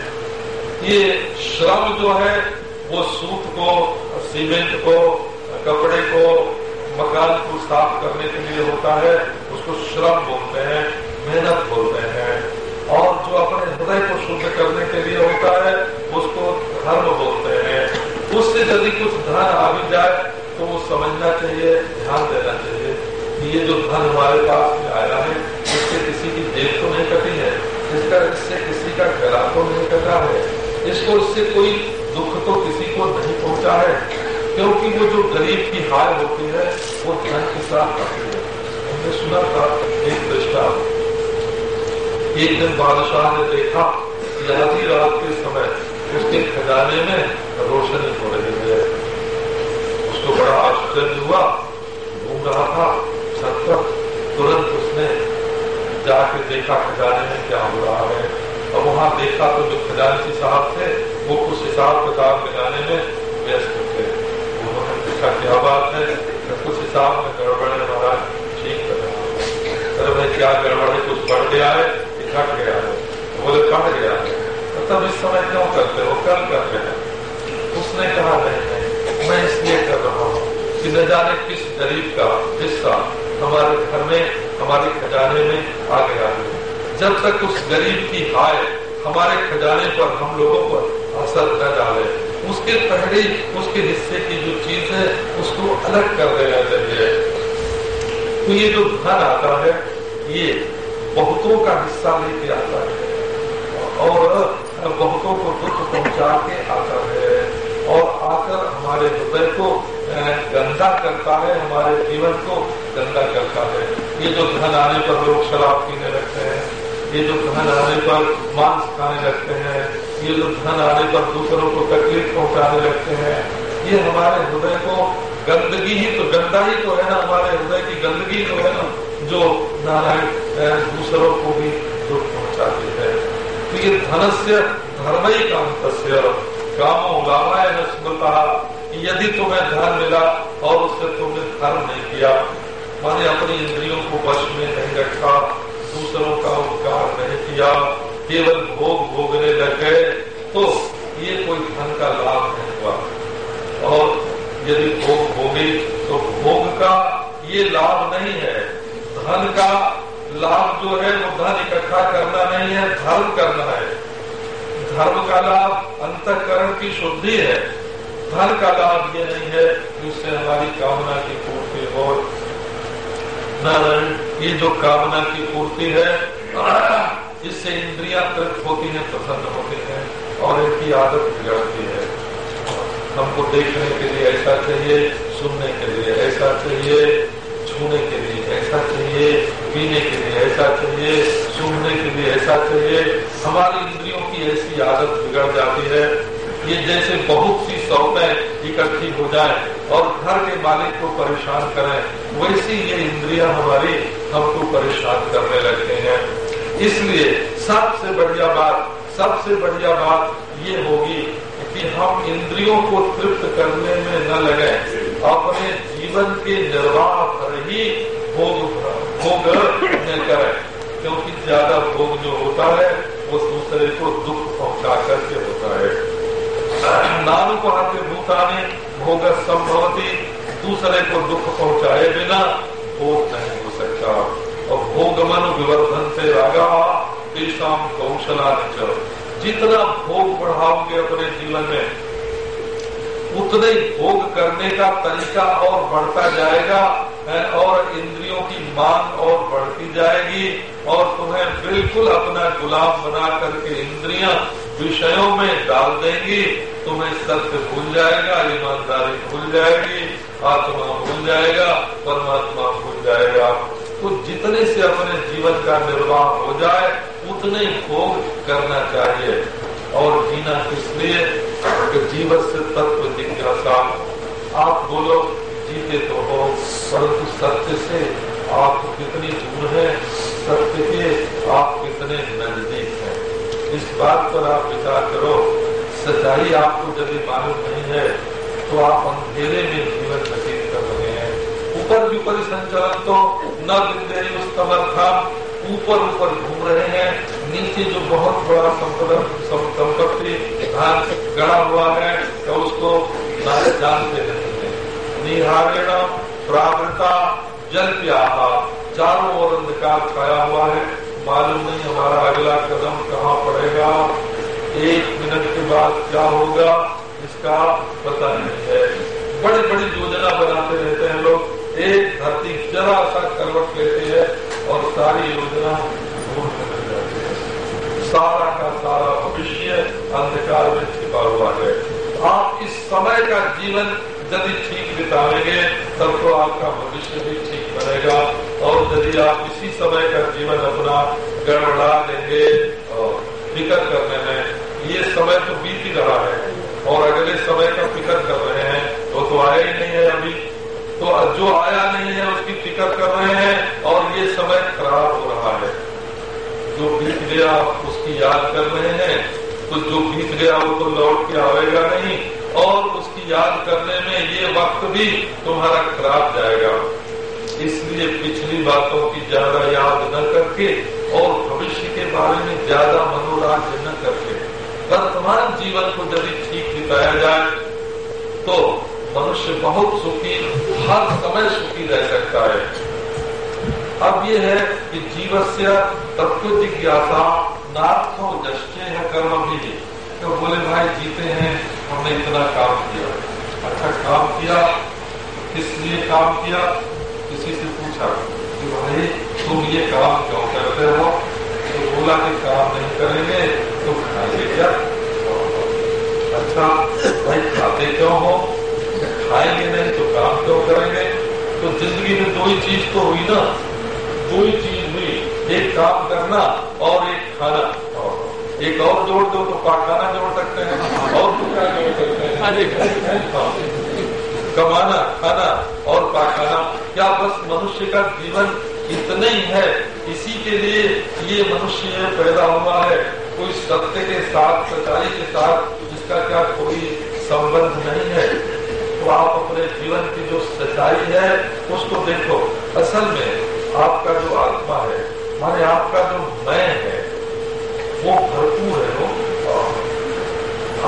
ये श्रम जो है, वो सूत को, सीमेंट को, कपड़े को, मकान को साफ़ करने के लिए होता है, उसको श्रम बोलते हैं, मेहनत बोलते हैं। और जो अपने हृदय को शुद्ध करने के लिए होता है, उसको धर्म बोलते उससे यदि कुछ धन आ भी जाए तो वो समझना चाहिए, ध्यान देना चाहिए कि ये जो धन हमारे पास आया है, इससे किसी की जेब तो नहीं कटी है, इसका, इससे किसी का गला तो नहीं कटा है, इसको, इससे कोई दुख तो किसी को नहीं पहुँचा है, क्योंकि वो जो गरीब की हार होती है, वो धन के साथ आती है। हमने सुना था एक दृष्टा। एक दिन बादशाह ने देखा आधी रात के समय उसके खजाने में रोशनी हो रही है। उसको बड़ा आश्चर्य हुआ। घूम रहा था छत पर तुरंत उसने जाके देखा खजाने में क्या हो रहा है। और वहाँ देखा तो जो खजानची साहब थे, वो कुछ हिसाब किताब लगाने में व्यस्त थे। उन्होंने पूछा, क्या बात है? तो कुछ हिसाब में गड़बड़ है, महाराज। ठीक कर रहा अरे भाई, क्या गड़बड़ है? कुछ बढ़ गया है कि घट गया है? तो बोले कट गया है। तो तब इस समय क्यों करते हो? कल करते हैं। उसने कहा नहीं मैं इसलिए कर रहा हूँ कि न जाने किस गरीब का हिस्सा हमारे घर में, हमारे खजाने में आ गया है। जब तक उस गरीब की हाय हमारे खजाने पर हम लोगों पर असर न डाले, उसके पहले उसके हिस्से की जो चीज़ है, उसको अलग कर देना चाहिए। तो ये जो धन आता है, ये बहुतों का हिस्सा लेके आता है। और बहुतों को दुख पहुँचा के हमारे हृदय को गंदा करता है, हमारे जीवन को गंदा करता है। ये जो धन आने पर लोग शराब पीने लगते हैं, ये जो धन आने पर मांस खाने लगते हैं, ये जो धन आने पर दूसरों को तकलीफ़ पहुँचाने लगते हैं, ये हमारे हृदय को गंदगी ही तो गंदा ही तो है ना, हमारे हृदय की गंदगी तो है ना, जो नारायण दूसरों को भी दुख पहुंचाती है। तो ये धन से धर्म ही काम कामो लाभाय न स्मृता। यदि तुम्हें धन मिला और उससे तुमने धर्म नहीं किया, माने अपनी इंद्रियों को वश में नहीं रखा, दूसरों का उपकार नहीं किया, केवल भोग भोगने लग गए तो ये कोई धन का लाभ नहीं हुआ। और यदि भोग भोगे तो भोग का ये लाभ नहीं है। धन का लाभ जो है, वो धन इकट्ठा करना नहीं है, धर्म करना है। धर्म का लाभ अंतकरण की शुद्धि है। धन का लाभ ये नहीं है कि उससे हमारी कामना की पूर्ति हो। नारायण, ये जो कामना की पूर्ति है इससे इंद्रिया तृप्त होती है, प्रसन्न होती है और इनकी आदत बिगड़ती है। हमको देखने के लिए ऐसा चाहिए, सुनने के लिए ऐसा चाहिए, छूने के लिए ऐसा चाहिए, पीने के लिए ऐसा चाहिए, सूंघने के लिए ऐसा चाहिए। हमारी इंद्रियों की ऐसी आदत बिगड़ जाती है ये जैसे बहुत सी सौतें इकट्ठी हो जाए और घर के मालिक को परेशान करें, वैसी ये इंद्रिया हमारी हमको परेशान करने लगते हैं। इसलिए सबसे बढ़िया बात, सबसे बढ़िया बात ये होगी कि हम इंद्रियों को तृप्त करने में न लगे। अपने जीवन के निर्वाह पर ही भोग भोग न करें, क्योंकि ज़्यादा भोग जो होता है, वो दूसरे को दुख पहुँचा करके होता नानु कहते भूताने भोग संभवती दूसरे को दुख पहुँचाए बिना भोग नहीं हो सकता। और भोग मन विवर्धन से रागा कौशला जितना भोग बढ़ाओगे अपने जीवन में, उतने भोग करने का तरीका और बढ़ता जाएगा और इंद्रियों की मांग और बढ़ती जाएगी, और तुम्हें बिल्कुल अपना गुलाम बना करके इंद्रियाँ विषयों में डाल देंगी, तुम्हें सत्य भूल जाएगा, ईमानदारी भूल जाएगी, आत्मा भूल जाएगा, परमात्मा भूल जाएगा। तो जितने से अपने जीवन का निर्वाह हो जाए, उतने भोग करना चाहिए। और जीना इसलिए लिए? जीवन से तत्व जिज्ञासा। आप बोलो, जीते तो हो, परंतु सत्य से आप कितनी दूर है सत्य के आप कितने नज़दीक हैं इस बात पर आप विचार करो, सच्चाई आपको यदि मालूम नहीं है तो आप अंधेरे में जीवन व्यतीत कर रहे हैं। ऊपर भी ऊपर संचालन तो न बिंदे उस समर्था ऊपर ऊपर घूम रहे हैं। नीचे जो बहुत बड़ा संपत्ति धान गड़ा हुआ है तो उसको जानते नहीं है। निहारेण प्रावृता जल प्याहा चारों ओर अंधकार छाया हुआ है। मालूम नहीं हमारा अगला कदम कहाँ पड़ेगा। एक मिनट के बाद क्या होगा, इसका पता नहीं है। बड़ी बड़ी योजना बनाते रहते हैं लोग। एक धरती जरा सा करवट लेते हैं और सारी योजना है। सारा का सारा भविष्य अंधकार में छिपा हुआ है। आप इस समय का जीवन यदि ठीक बिताएँगे, तब तो आपका भविष्य भी ठीक बनेगा। और यदि आप इसी समय का जीवन अपना गड़बड़ा देंगे फ़िक्र करने में ये समय तो बीत ही रहा है। और अगले समय का फ़िक्र कर रहे हैं वो तो आया ही नहीं है अभी। तो जो आया नहीं है, उसकी फ़िक्र कर रहे हैं, और ये समय खराब हो रहा है। जो बीत गया, उसकी याद कर रहे हैं तो जो बीत गया, वो तो लौट के आएगा नहीं। और उसकी याद करने में ये वक्त भी तुम्हारा खराब जाएगा। इसलिए पिछली बातों की ज़्यादा याद न करके और भविष्य के बारे में ज़्यादा मनोराज्य न करके वर्तमान जीवन को यदि ठीक बिताया जाए तो मनुष्य बहुत सुखी, हर समय सुखी रह सकता है। अब ये है कि जीव से तत्व जिज्ञासा नार्थो जश्चे है कर्म भी। तो बोले, भाई, जीते हैं, हमने इतना काम किया। अच्छा काम किया? किस लिए काम किया? कि भाई तुम ये काम क्यों करते हो? तो बोला कि काम नहीं करेंगे तो खाएँगे क्या? अच्छा भाई खाते क्यों हो? खाएँगे नहीं तो काम क्यों करेंगे? तो ज़िंदगी में दो ही चीज़ तो हुई ना। दो ही चीज़ हुई एक काम करना और एक खाना। एक और जोड़ दो तो पाखाना जोड़ सकते हैं और तो क्या जोड़ सकते हैं। हाँ। कमाना खाना और पाखाना क्या बस मनुष्य का जीवन इतना ही है, इसी के लिए ये मनुष्य पैदा हुआ है। कोई सत्य के साथ, सच्चाई के साथ जिसका क्या कोई संबंध नहीं है। तो आप अपने जीवन की जो सच्चाई है, उसको देखो। असल में आपका जो आत्मा है, माने आपका जो मैं है, वो भरपूर है, वो।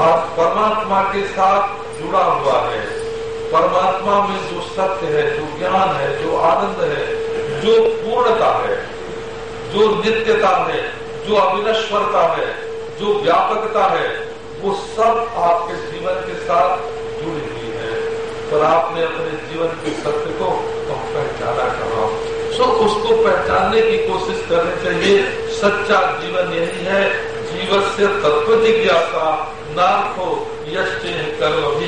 और परमात्मा के साथ जुड़ा हुआ है। परमात्मा में जो सत्य है, जो ज्ञान है, जो आनंद है, जो पूर्णता है, जो नित्यता है, जो अविनश्वरता है, जो व्यापकता है, वो सब आपके जीवन के साथ जुड़ी हुई है। पर आपने अपने जीवन के सत्य को तो पहचाना करो सो उसको पहचानने की कोशिश करनी चाहिए। सच्चा जीवन यही है। जीवन से तत्व जिज्ञासा नार्थो यश कर्म भी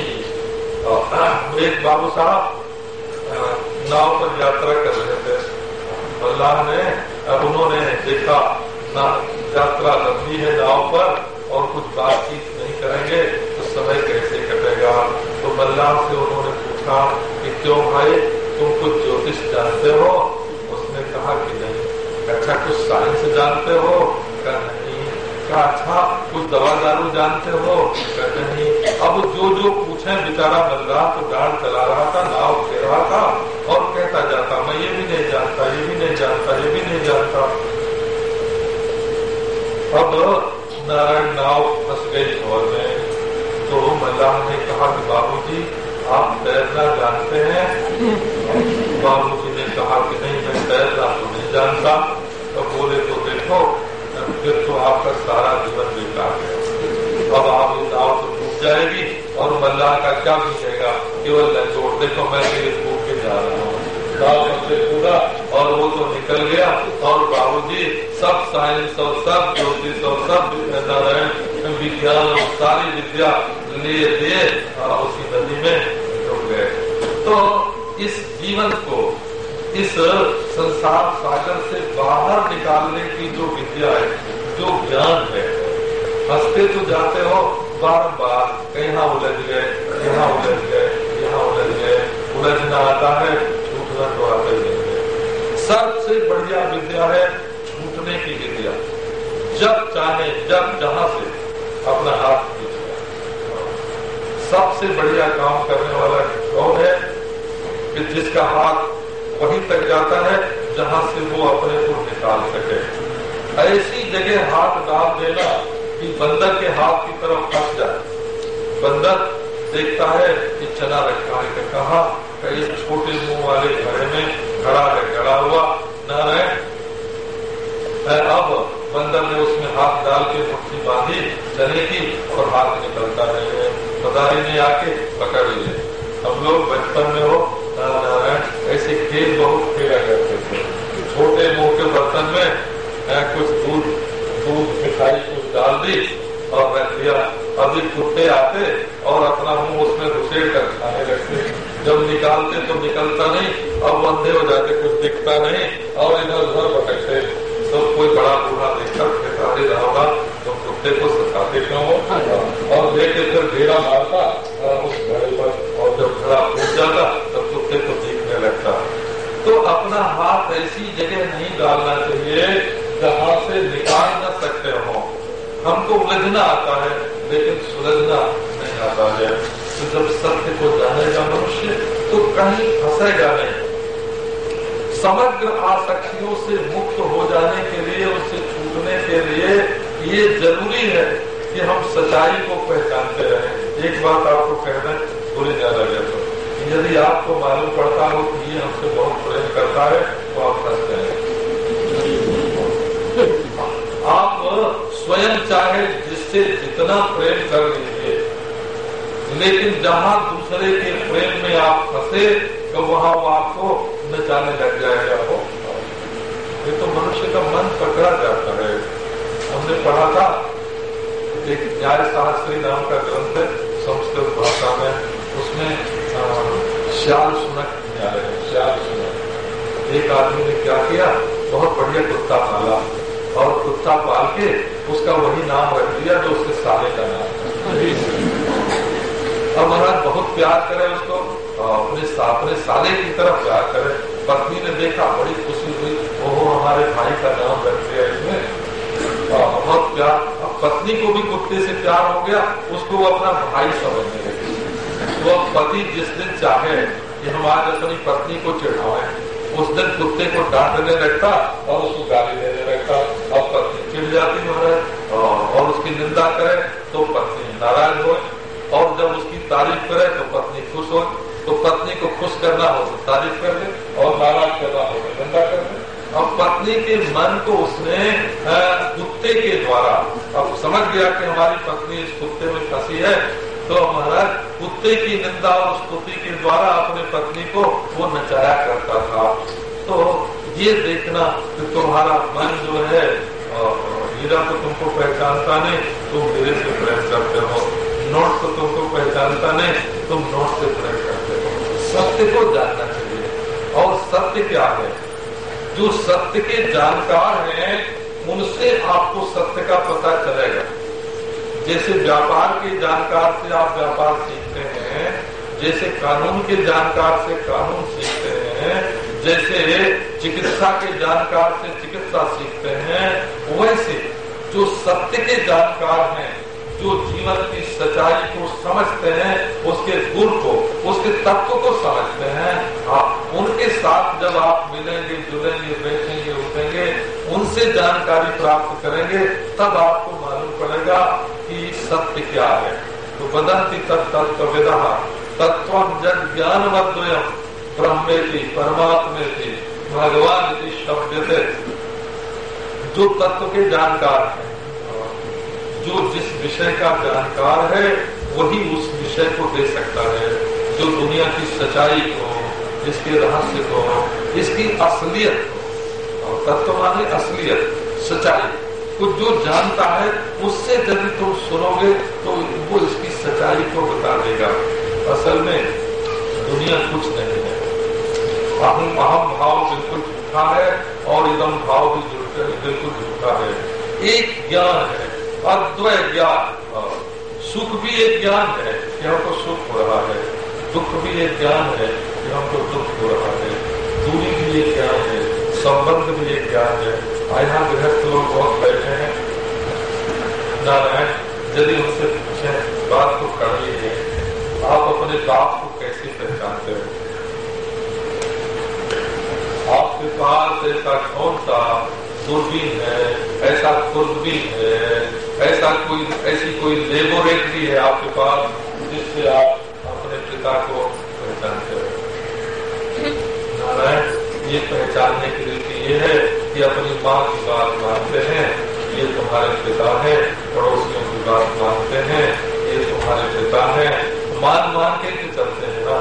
एक बाबू साहब नाव पर यात्रा कर रहे थे। अल्लाह ने, अब उन्होंने देखा, ना, यात्रा लंबी है नाव पर और कुछ बातचीत नहीं करेंगे तो समय कैसे कटेगा? तो बल्लाह से उन्होंने पूछा कि क्यों भाई, तुम कुछ ज्योतिष जानते हो? उसने कहा कि नहीं। अच्छा कुछ साइंस जानते हो? क्या नहीं। क्या अच्छा कुछ दवा दारू जानते हो? कहते, नहीं। अब जो जो पूछे, बेचारा रहा तो डांड चला रहा था, नाव खेल रहा था और कहता जाता, मैं ये भी नहीं जानता, ये भी नहीं जानता, ये भी नहीं जानता। अब नारायण नाव फंस गई और में। तो मल्लाह ने कहा कि बाबूजी, आप तैरना जानते हैं? बाबूजी ने कहा कि नहीं, मैं तैरना तो नहीं जानता। तो बोले तो देखो फिर तो आपका सारा जीवन बेकार है। अब आप इस नाव तो जाएगी और मल्लाह का क्या पूछेगा केवल लंचोड़ देखो, मैं मेरे कूद के जा रहा हूँ। नाव से कूदा और वो तो निकल गया। और बाबूजी, सब साइंस और सब ज्योतिष और सब नारायण विज्ञान और सारी विद्या लिए दिए उसी नदी में डूब गए। तो इस जीवन को, इस संसार सागर से बाहर निकालने की जो विद्या है, जो ज्ञान है, हँसते तो जाते हो बारम्बार यहाँ उलझ गए यहाँ उलझ गए यहाँ उलझ गए उलझना आता है छूटना तो आता ही नहीं है। सबसे बढ़िया विद्या है छूटने की विद्या। जब चाहे, जब जहाँ से अपना हाथ सबसे बढ़िया काम करने वाला कौन है? कि जिसका हाथ वहीं तक जाता है, जहाँ से वो अपने को निकाल सके। ऐसी जगह हाथ डाल देना कि बंदर के हाथ की तरफ़ फंस जाए। बंदर देखता है कि चना रखा है कहा कई छोटे मुँह वाले घड़े में घड़ा है गड़ा हुआ, न रहे। अब बंदर ने उसमें हाथ डाल के मुट्ठी बांधी, चने की, और हाथ निकलता है। पदारी ने आके पकड़ लिए हम लोग बचपन में हो नारायण, ऐसे खेल बहुत खेला करते थे। छोटे मोटे बर्तन में कुछ दूध दूध मिठाई डाल दी और रख दिया। अभी कुत्ते आते और अपना मुँह उसमें घुसेड़ कर खाने लगते। जब निकालते तो निकलता नहीं अब अंधे हो जाते कुछ दिखता नहीं और इधर उधर भटकते। तो कोई बड़ा बूढ़ा देखकर अरे रहोगा तो कुत्ते को सताते क्यों हो? और लेके फिर घेरा मारता उस घड़े पर और जब घड़ा फूट जाता तब कुत्ते को दिखने लगता। तो अपना हाथ ऐसी जगह नहीं डालना चाहिए जहाँ से निकाल न सकते हो। हमको उलझना आता है, लेकिन सुलझना नहीं आता है। तो जब सत्य को जानेगा मनुष्य तो कहीं फंसेगा नहीं। समग्र आसक्तियों से मुक्त हो जाने के लिए उससे छूटने के लिए ये ज़रूरी है कि हम सच्चाई को पहचानते रहें। एक बात आपको कहना बुरी ज़्यादा लगे तो। यदि आपको मालूम पड़ता हो कि ये हमसे बहुत प्रेम करता है तो आप फंस जाए आप स्वयं चाहे जिससे जितना प्रेम कर लीजिए लेकिन जहाँ दूसरे के प्रेम में आप फंसे तो वहाँ वो आपको नचाने लग जाएगा। वो ये तो मनुष्य का मन पकड़ा जाता है। हमने पढ़ा था, एक न्याय शास्त्री नाम का ग्रंथ है, संस्कृत भाषा में। उसमें श्याल सुनक न्याय है, श्याल सुनक। एक आदमी ने क्या किया? बहुत बढ़िया कुत्ता पाला और कुत्ता पाल के उसका वही नाम रख दिया जो उसके साले का नाम अब महाराज बहुत प्यार करे उसको अपने अपने साले की तरफ़ प्यार करे। पत्नी ने देखा, बड़ी खुशी हुई। ओहो, हमारे भाई का नाम रख दिया इसमें बहुत प्यार। अब पत्नी को भी कुत्ते से प्यार हो गया, उसको वो अपना भाई समझने लगी अब पति जिस दिन चाहे कि हम आज अपनी पत्नी को चिढ़ाए, उस दिन कुत्ते को डांटने लगता और उसको गाली देने जाती महाराज और उसकी निंदा करे तो पत्नी नाराज़ हो और जब उसकी तारीफ़ करे तो पत्नी खुश हो तो पत्नी को खुश करना हो तो तारीफ़ कर दे, और नाराज़ करना हो तो निंदा कर दे। अब पत्नी के मन को उसने कुत्ते के द्वारा, अब समझ गया कि हमारी पत्नी इस कुत्ते में फंसी है तो महाराज, कुत्ते की निंदा और स्तुति के द्वारा अपने पत्नी को वो नचाया करता था। तो ये देखना कि तुम्हारा मन जो है हीरा तो तुमको पहचानता नहीं, तुम मेरे से प्रेम करते हो। नोट तो तुमको पहचानता नहीं, तुम नोट से प्रेम करते हो। सत्य को जानना चाहिए, और सत्य क्या है? जो सत्य के जानकार हैं, उनसे आपको सत्य का पता चलेगा। जैसे व्यापार के जानकार से आप व्यापार सीखते हैं, जैसे कानून के जानकार से कानून सीखते हैं, जैसे चिकित्सा के जानकार से चिकित्सा सीखते हैं, वैसे जो सत्य के जानकार हैं, जो जीवन की सच्चाई को समझते हैं, उसके गुण को, उसके तत्व को समझते हैं, आप उनके साथ जब आप मिलेंगे जुड़ेंगे बैठेंगे, उठेंगे, उनसे जानकारी प्राप्त करेंगे, तब आपको मालूम पड़ेगा कि सत्य क्या है। तो बदंती तत्व विदा तत्व जन ज्ञान ब्रह्मे थी परमात्मे थी भगवान की शब्द थे जो तत्व के जानकार हैं जो जिस विषय का जानकार है, वही उस विषय को दे सकता है। जो दुनिया की सच्चाई को इसके रहस्य को इसकी असलियत को, और तत्व माने असलियत, सच्चाई को जो जानता है, उससे यदि तुम सुनोगे तो वो इसकी सच्चाई को बता देगा। असल में, दुनिया कुछ नहीं है। अहम अहम भाव बिल्कुल झूठा है, और एकदम भाव भी बिल्कुल झूठा है। एक ज्ञान है। अद्वय ज्ञान सुख भी एक ज्ञान है कि हमको सुख हो रहा है, दुख भी एक ज्ञान है कि हमको दुख हो रहा है, दूरी भी एक ज्ञान है, संबंध भी एक ज्ञान है। यहाँ गृहस्थ लोग बहुत बैठे हैं। नारायण, यदि उनसे पूछे, बात को कर लीजिए आप अपने बाप को कैसे पहचानते हो? आपके पास ऐसा कौन सा दूरबीन है, ऐसा खुर्दबीन है, ऐसा कोई, ऐसी कोई लेबोरेटरी है आपके पास जिससे आप अपने पिता को पहचानते हो नारायण, ये पहचानने की रीति ये है कि अपनी माँ की बात मानते हैं, ये तुम्हारे पिता है, पड़ोसियों की बात मानते हैं, ये तुम्हारे पिता है। मान मान के चलते हैं ना।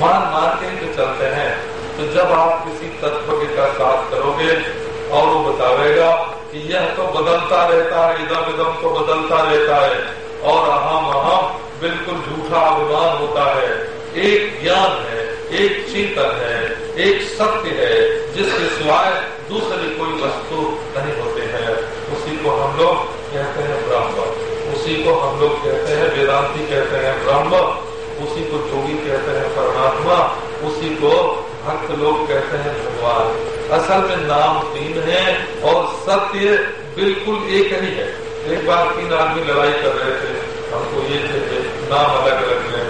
मान मान के चलते हैं। तो जब आप किसी तत्व का साथ करोगे और वो बतावेगा कि यह तो बदलता रहता है इदम इदम तो बदलता रहता है। और अहम अहम बिल्कुल झूठा अभिमान होता है। एक ज्ञान है, एक चिंतन है, एक सत्य है, जिसके सिवाय दूसरी कोई वस्तु नहीं होते हैं। उसी को हम लोग कहते हैं ब्रह्म। उसी को हम लोग कहते हैं वेदांति कहते हैं ब्रह्म। उसी को जोगी कहते हैं परमात्मा। उसी को भक्त लोग कहते हैं भगवान। असल में नाम तीन है और सत्य बिल्कुल एक ही है। एक बार तीन आदमी लड़ाई कर रहे थे, हमको ये चाहिए नाम अलग अलग लें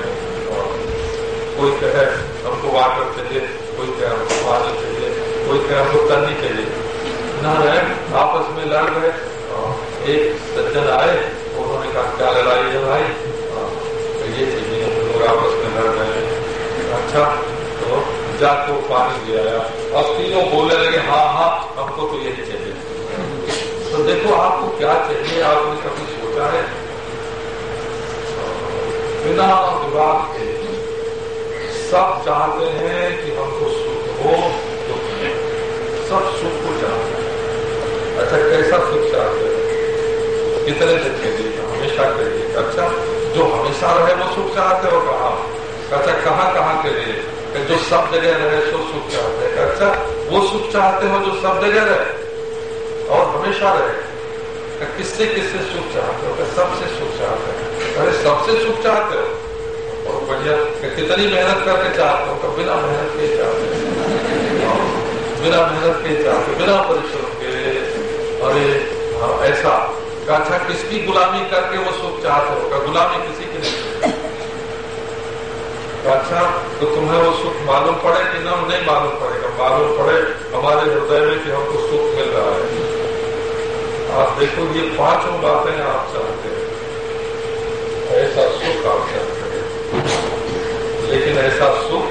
कोई कहे हमको वाटर चाहिए, कोई कहे हमको पानी चाहिए, कोई कहे हमको तन्नी चाहिए। नारायण आपस में लड़ रहे एक सज्जन आए, उन्होंने कहा, क्या लड़ाई है भाई? ये चाहिए, हम लोग आपस में लड़ रहे हैं। अच्छा तो जाको पानी दे आया अब तीनों बोलने लगे हाँ हाँ हमको तो यही चाहिए। तो देखो, आपको क्या चाहिए? आपने कभी सोचा है? बिना विवाद के। सब चाहते हैं कि हमको सुख हो, दुख हो। सब सुख को चाहते हैं। अच्छा कैसा सुख चाहते हैं? कितने दिन के लिए? हमेशा के लिए। अच्छा जो हमेशा रहे, वो सुख चाहते हो कहा? अच्छा कहाँ कहाँ के लिए? जो सब जगह रहे सो सुख चाहते हैं। अच्छा वो सुख चाहते हो जो सब जगह रहे और हमेशा रहे। किससे किससे सुख चाहते हो? सबसे सुख चाहते हैं। अरे सबसे सुख चाहते हो? और बढ़िया। कितनी मेहनत करके चाहते हो तो बिना मेहनत के चाहते बिना मेहनत के चाहते बिना परिश्रम के। अरे हाँ, ऐसा। अच्छा किसकी गुलामी करके वो सुख चाहते हो? का गुलामी किसी की नहीं अच्छा तो तुम्हें वो सुख मालूम पड़े कि ना, नहीं मालूम पड़ेगा। मालूम पड़े हमारे हृदय में कि हमको सुख मिल रहा है। आप देखो, ये पाँचों बातें आप चाहते हैं। ऐसा सुख आप चाहते हैं। लेकिन ऐसा सुख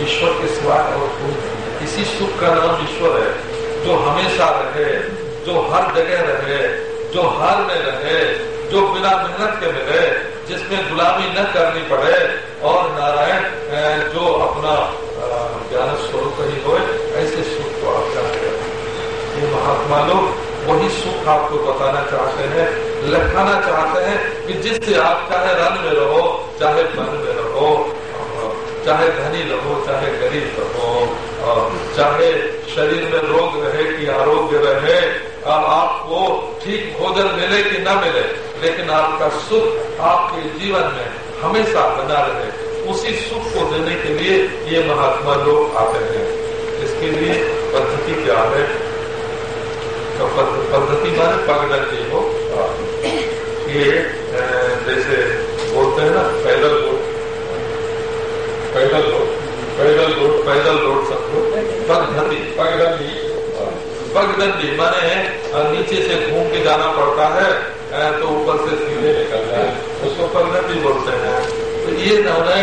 ईश्वर के सिवा और कोई इसी सुख का नाम ईश्वर है, जो हमेशा रहे, जो हर जगह रहे, जो हाल में रहे, जो बिना मेहनत के मिले जिसमें गुलामी न करनी पड़े और नारायण जो अपना ज्ञान स्वरूप ही हो ऐसे सुख को आप चाहते हैं। ये महात्मा लोग वही सुख आपको बताना चाहते हैं, लखाना चाहते हैं कि जिससे आप चाहे रन में रहो, चाहे मन में रहो चाहे धनी रहो, चाहे गरीब रहो चाहे शरीर में रोग रहे कि आरोग्य रहे आपको ठीक भोजन मिले कि न मिले, लेकिन आपका सुख आपके जीवन में हमेशा बना रहे। उसी सुख को देने के लिए ये महात्मा लोग आते हैं। इसके लिए पद्धति क्या है? तो पद्धति माने पगडंडी हो। ये जैसे बोलते हैं ना, पैदल रोड पैदल रोड पैदल रोड पैदल रोड सबको पगडंडी। पगडंडी। पगडंडी माने नीचे से घूम के जाना पड़ता है तो ऊपर से सीधे निकल जाए उसको पगडंडी बोलते हैं। ये नवनय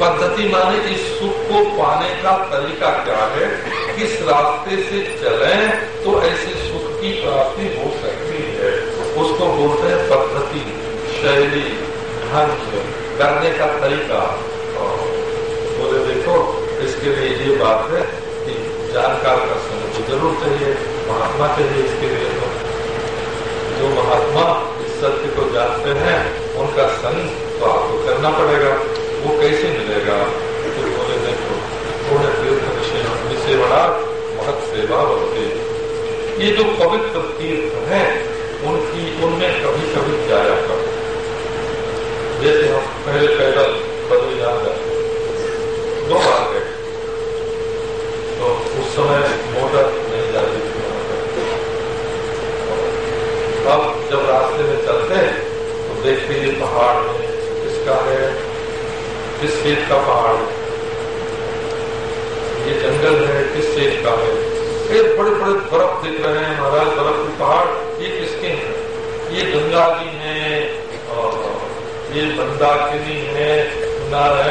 पद्धति माने इस सुख को पाने का तरीका क्या है? किस रास्ते से चले तो ऐसे सुख की प्राप्ति हो सकती है। उसको बोलते हैं पद्धति, शैली, ढंग करने का तरीका। बोले, देखो, इसके लिए ये बात है कि जानकार का समझ ज़रूर चाहिए, महात्मा चाहिए इसके लिए तो। जो महात्मा इस सत्य को जानते हैं उनका संग तो आपको करना पड़ेगा। वो कैसे मिलेगा? तो बोले, देखो थोड़े तीर्थ विषय सेवना महत सेवा होते ये जो पवित्र तीर्थ है, उनकी, उनमें कभी कभी जाया करो। जैसे हम पहले पैदल बद्रीनाथ गए दो बार गए तो उस समय मोटर नहीं जाती थी अब जब रास्ते में चलते तो लिए पहाड़ किसका है? किस खेत का पहाड़? है ये जंगल है, किस खेत का है? ये बड़े बड़े बर्फ़ दिख रहे हैं, महाराज, बर्फ़ के पहाड़, ये किसके हैं? ये गंगा जी है, और ये मंदाकिनी है, नारायण